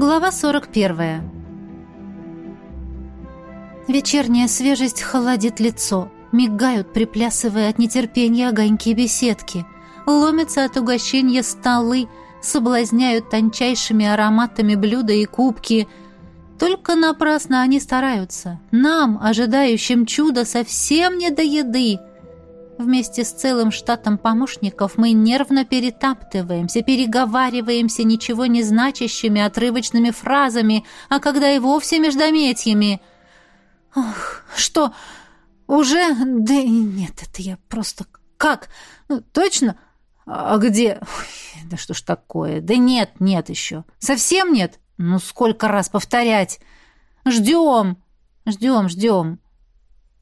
Глава 41. Вечерняя свежесть холодит лицо. Мигают, приплясывая от нетерпения огоньки беседки. Ломятся от угощения столы, соблазняют тончайшими ароматами блюда и кубки. Только напрасно они стараются. Нам, ожидающим чуда, совсем не до еды — Вместе с целым штатом помощников мы нервно перетаптываемся, переговариваемся ничего не значащими отрывочными фразами, а когда и вовсе междометиями. Ох, что, уже? Да нет, это я просто... Как? Ну, точно? А где? Ой, да что ж такое? Да нет, нет еще. Совсем нет? Ну, сколько раз повторять? Ждем, ждем, ждем.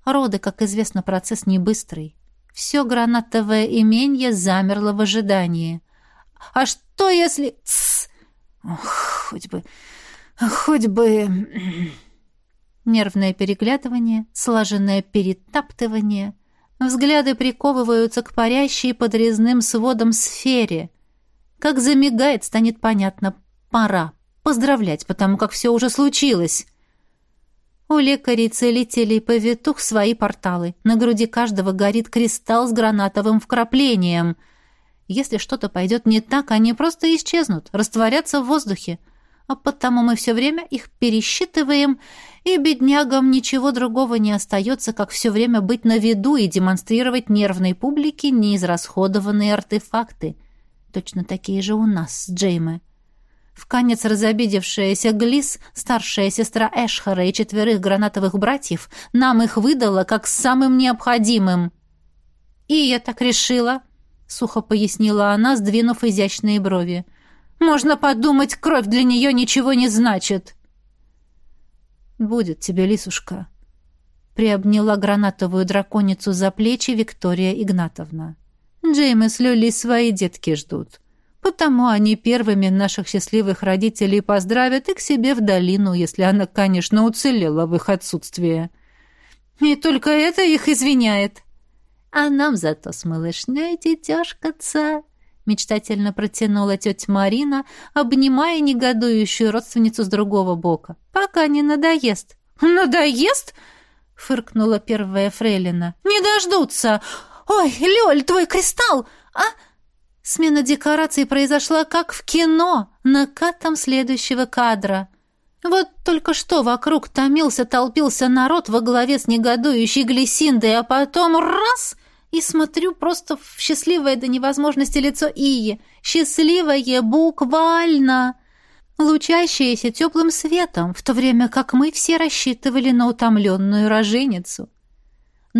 Роды, как известно, процесс не быстрый. Все гранатовое именье замерло в ожидании. «А что если...» Тсс! Ох, хоть бы... Хоть бы... Нервное переглядывание, слаженное перетаптывание. Взгляды приковываются к парящей под резным сводом сфере. Как замигает, станет понятно. Пора поздравлять, потому как все уже случилось. У лекарей-целителей повитух свои порталы. На груди каждого горит кристалл с гранатовым вкраплением. Если что-то пойдет не так, они просто исчезнут, растворятся в воздухе. А потому мы все время их пересчитываем, и беднягам ничего другого не остается, как все время быть на виду и демонстрировать нервной публике неизрасходованные артефакты. Точно такие же у нас с Джейме. В конец разобидевшаяся Глис, старшая сестра Эшхара и четверых гранатовых братьев, нам их выдала как самым необходимым. «И я так решила», — сухо пояснила она, сдвинув изящные брови. «Можно подумать, кровь для нее ничего не значит». «Будет тебе, лисушка», — приобняла гранатовую драконицу за плечи Виктория Игнатовна. «Джейм с Люли свои детки ждут». Потому они первыми наших счастливых родителей поздравят и к себе в долину, если она, конечно, уцелела в их отсутствие. И только это их извиняет. А нам зато с малышней детёшкаться, мечтательно протянула тетя Марина, обнимая негодующую родственницу с другого бока. Пока не надоест. Надоест? фыркнула первая фрейлина. Не дождутся. Ой, Лёль, твой кристалл! А Смена декораций произошла как в кино, накатом следующего кадра. Вот только что вокруг томился, толпился народ во главе с негодующей Глисиндой, а потом раз — и смотрю просто в счастливое до невозможности лицо Ии. Счастливое буквально! Лучащееся теплым светом, в то время как мы все рассчитывали на утомленную роженицу.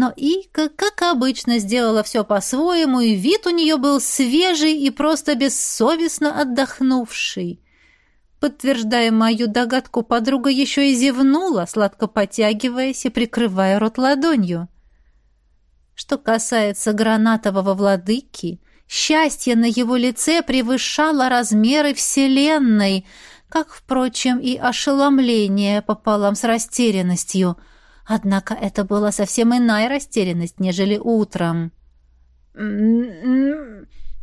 Но Ика, как обычно, сделала все по-своему, и вид у нее был свежий и просто бессовестно отдохнувший. Подтверждая мою догадку, подруга еще и зевнула, сладко потягиваясь и прикрывая рот ладонью. Что касается гранатового владыки, счастье на его лице превышало размеры Вселенной, как, впрочем, и ошеломление пополам с растерянностью — Однако это была совсем иная растерянность, нежели утром.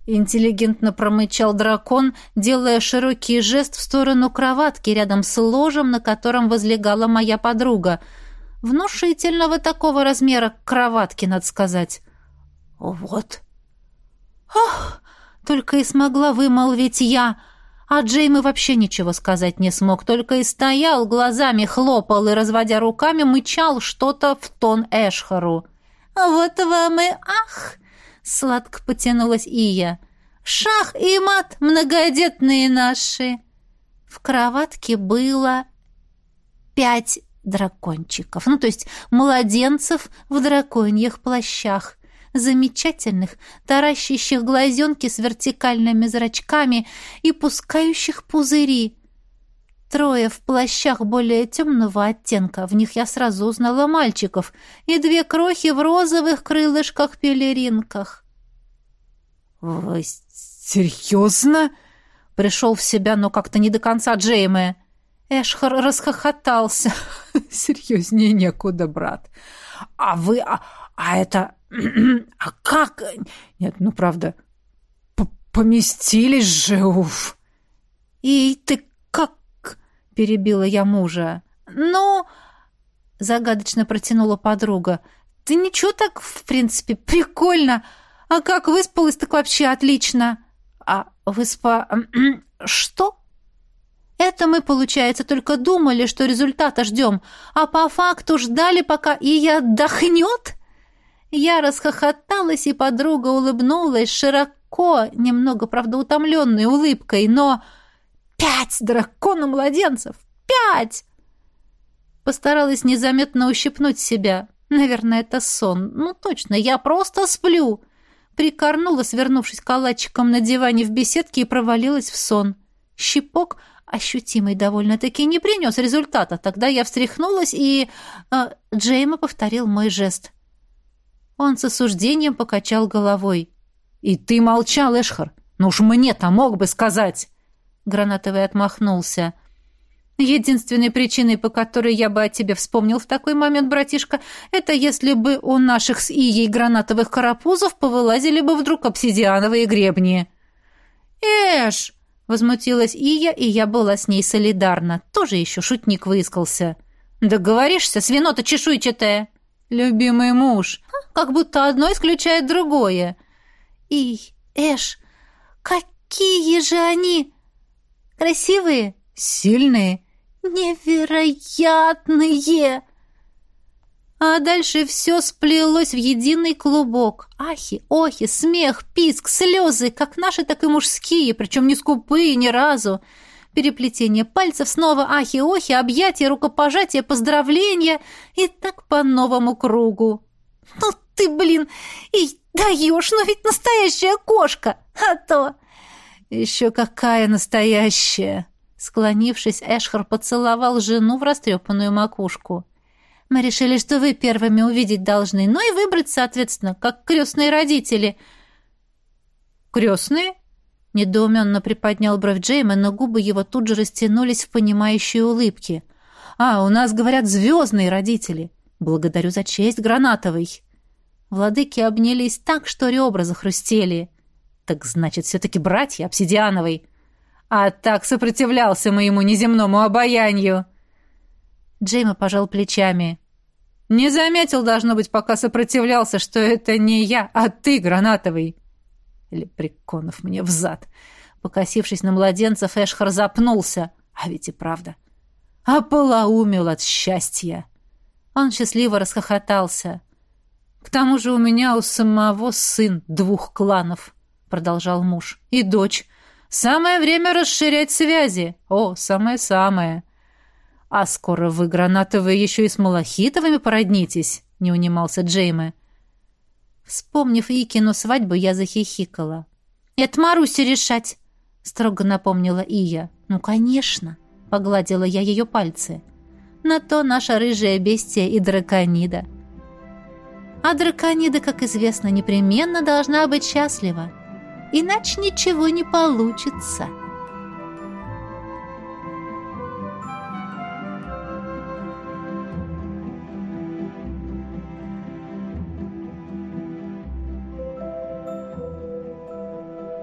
Интеллигентно промычал дракон, делая широкий жест в сторону кроватки рядом с ложем, на котором возлегала моя подруга. Внушительного такого размера кроватки, надо сказать. «Вот». «Ах!» — только и смогла вымолвить я — а Джейми вообще ничего сказать не смог, только и стоял, глазами хлопал и, разводя руками, мычал что-то в тон Эшхару. «Вот вам и ах!» — сладко потянулась Ия. «Шах и мат, многодетные наши!» В кроватке было пять дракончиков, ну, то есть младенцев в драконьих плащах замечательных, таращащих глазенки с вертикальными зрачками и пускающих пузыри. Трое в плащах более темного оттенка, в них я сразу узнала мальчиков, и две крохи в розовых крылышках-пелеринках. «Вы серьезно?» — пришел в себя, но как-то не до конца Джейме. Эшхар расхохотался. «Серьезнее некуда, брат. А вы... А, а это... А как? Нет, ну правда, поместились же, уф. И ты как? — перебила я мужа. «Ну...» — загадочно протянула подруга. «Ты ничего так, в принципе, прикольно. А как выспалась, так вообще отлично». «А выспа... что?» «Это мы, получается, только думали, что результата ждем, а по факту ждали, пока Ия отдохнет?» Я расхохоталась, и подруга улыбнулась широко, немного, правда, утомленной улыбкой, но... «Пять дракона-младенцев! Пять!» Постаралась незаметно ущипнуть себя. Наверное, это сон. Ну, точно, я просто сплю. Прикорнула, свернувшись калачиком на диване в беседке и провалилась в сон. Щипок, ощутимый довольно-таки, не принес результата. Тогда я встряхнулась, и... Э, Джейма повторил мой жест. Он с осуждением покачал головой. «И ты молчал, Эшхар? Ну уж мне-то мог бы сказать!» Гранатовый отмахнулся. Единственной причиной, по которой я бы о тебе вспомнил в такой момент, братишка, это если бы у наших с Ией гранатовых карапузов повылазили бы вдруг обсидиановые гребни. «Эш!» — возмутилась Ия, и я была с ней солидарна. Тоже еще шутник выискался. «Договоришься, свинота чешуйчатая!» «Любимый муж!» Как будто одно исключает другое. «И, Эш, какие же они!» «Красивые?» «Сильные?» «Невероятные!» А дальше все сплелось в единый клубок. Ахи, охи, смех, писк, слезы, как наши, так и мужские, причем не скупые ни разу. Переплетение пальцев, снова ахи, охи, объятия, рукопожатия, поздравления и так по новому кругу. «Ну ты, блин, и даешь, но ведь настоящая кошка, а то...» «Еще какая настоящая!» Склонившись, Эшхар поцеловал жену в растрепанную макушку. «Мы решили, что вы первыми увидеть должны, ну и выбрать, соответственно, как крестные родители». «Крестные?» Недоуменно приподнял бровь Джейма, но губы его тут же растянулись в понимающие улыбки. «А, у нас, говорят, звездные родители. Благодарю за честь, Гранатовый». Владыки обнялись так, что ребра захрустели. «Так значит, все-таки братья Обсидиановой». А так сопротивлялся моему неземному обаянию. Джейма пожал плечами. Не заметил, должно быть, пока сопротивлялся, что это не я, а ты, Гранатовый. Лепреконов мне взад. Покосившись на младенцев, Эшхар запнулся. А ведь и правда. Ополоумел от счастья. Он счастливо расхохотался. «К тому же у меня у самого сын двух кланов», — продолжал муж, — «и дочь, Самое время расширять связи. О, самое-самое. А скоро вы, гранатовые, еще и с малахитовыми породнитесь, не унимался Джейме. Вспомнив Икину свадьбу, я захихикала. «Это Марусе решать», — строго напомнила Ия. «Ну, конечно», — погладила я ее пальцы. «На то наша рыжая бестия и драконида». А драконида, как известно, непременно должна быть счастлива иначе ничего не получится.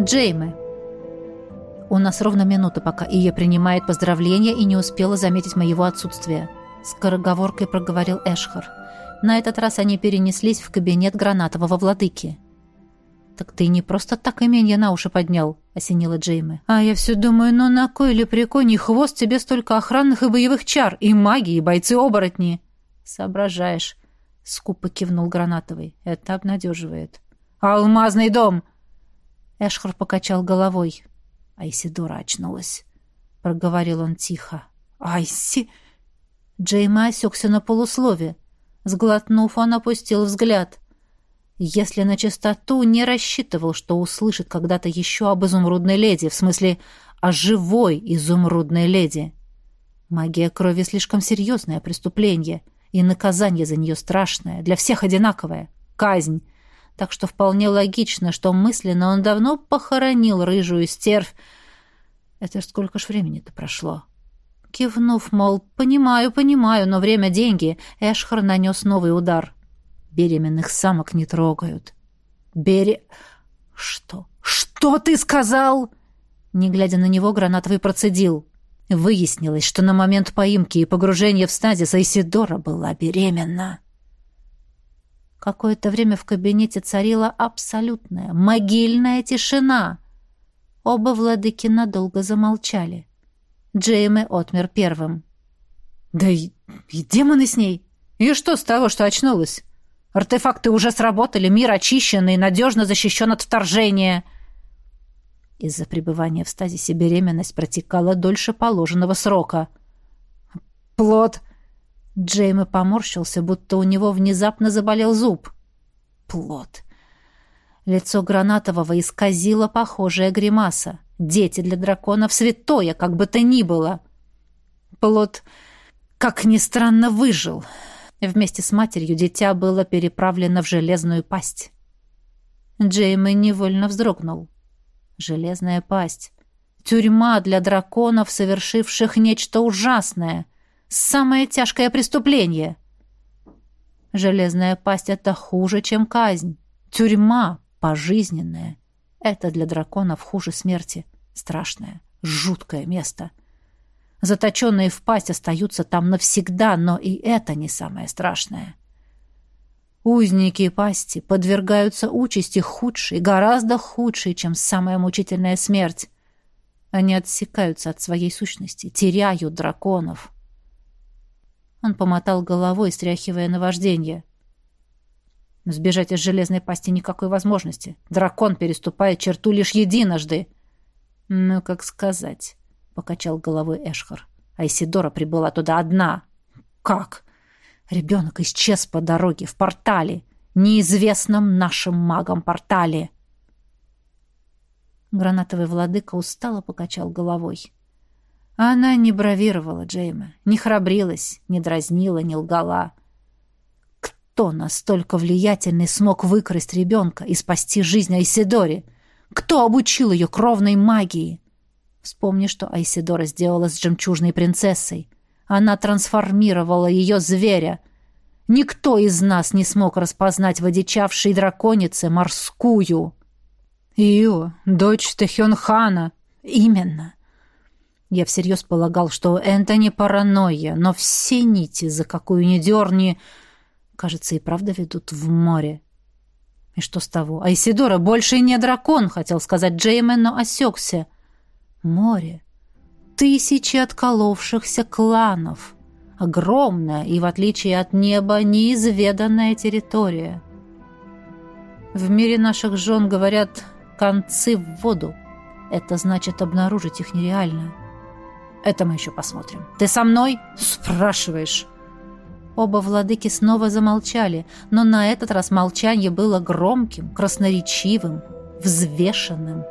Джейме. У нас ровно минута, пока Ия принимает поздравления и не успела заметить моего отсутствия. Скороговоркой проговорил Эшхар. На этот раз они перенеслись в кабинет гранатового владыки. «Так ты не просто так именья на уши поднял», — осенила Джейме. «А я все думаю, ну на кой ли приконий хвост тебе столько охранных и боевых чар, и магии, и бойцы-оборотни?» «Соображаешь», — скупо кивнул Гранатовый. «Это обнадеживает». «Алмазный дом!» Эшхар покачал головой. Айсидора очнулась. Проговорил он тихо. «Айси!» Джейма осекся на полуслове. Сглотнув, он опустил взгляд. Если на чистоту не рассчитывал, что услышит когда-то еще об изумрудной леди, в смысле о живой изумрудной леди. Магия крови слишком серьезное преступление, и наказание за нее страшное, для всех одинаковое — казнь. Так что вполне логично, что мысленно он давно похоронил рыжую стервь. Это ж сколько ж времени-то прошло. Кивнув, мол, понимаю, понимаю, но время — деньги, Эшхар нанес новый удар — Беременных самок не трогают. Бере... Что? Что ты сказал? Не глядя на него, Гранатовый процедил. Выяснилось, что на момент поимки и погружения в стазис Айсидора была беременна. Какое-то время в кабинете царила абсолютная, могильная тишина. Оба владыки надолго замолчали. Джейме отмер первым. «Да и, и демоны с ней! И что с того, что очнулась? Артефакты уже сработали, мир очищен и надежно защищен от вторжения!» Из-за пребывания в стазисе беременность протекала дольше положенного срока. «Плод!» Джейми поморщился, будто у него внезапно заболел зуб. «Плод!» Лицо Гранатового исказило похожая гримаса. Дети для драконов святое, как бы то ни было. Плод, как ни странно, выжил. Вместе с матерью дитя было переправлено в железную пасть. Джейми невольно вздрогнул. Железная пасть. Тюрьма для драконов, совершивших нечто ужасное. Самое тяжкое преступление. Железная пасть — это хуже, чем казнь. Тюрьма пожизненная. Это для драконов хуже смерти. Страшное, жуткое место. Заточенные в пасть остаются там навсегда, но и это не самое страшное. Узники пасти подвергаются участи худшей, гораздо худшей, чем самая мучительная смерть. Они отсекаются от своей сущности, теряют драконов. Он помотал головой, стряхивая наваждение. Сбежать из железной пасти никакой возможности. Дракон переступает черту лишь единожды. Ну, как сказать, — покачал головой Эшхар. Айсидора прибыла туда одна. Как? Ребенок исчез по дороге в портале, неизвестном нашим магам портале. Гранатовый владыка устало покачал головой. Она не бравировала Джейма, не храбрилась, не дразнила, не лгала. Кто настолько влиятельный смог выкрасть ребенка и спасти жизнь Айседоре? Кто обучил ее кровной магии? Вспомни, что Айседора сделала с жемчужной принцессой — она трансформировала ее зверя. Никто из нас не смог распознать в одичавшей драконице морскую. Ио, дочь Тэхёнхана. Именно. Я всерьез полагал, что это не паранойя, но все нити, за какую ни дерни, кажется, и правда ведут в море. И что с того? Айсидора больше не дракон, хотел сказать Джеймен, но осекся. Море тысячи отколовшихся кланов. Огромная и, в отличие от неба, неизведанная территория. В мире наших жен говорят «концы в воду». Это значит, обнаружить их нереально. Это мы еще посмотрим. «Ты со мной?» «Спрашиваешь». Оба владыки снова замолчали, но на этот раз молчание было громким, красноречивым, взвешенным.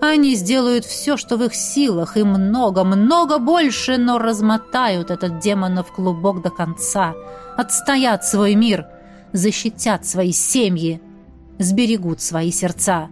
Они сделают все, что в их силах, и много, много больше, но размотают этот демонов клубок до конца, отстоят свой мир, защитят свои семьи, сберегут свои сердца.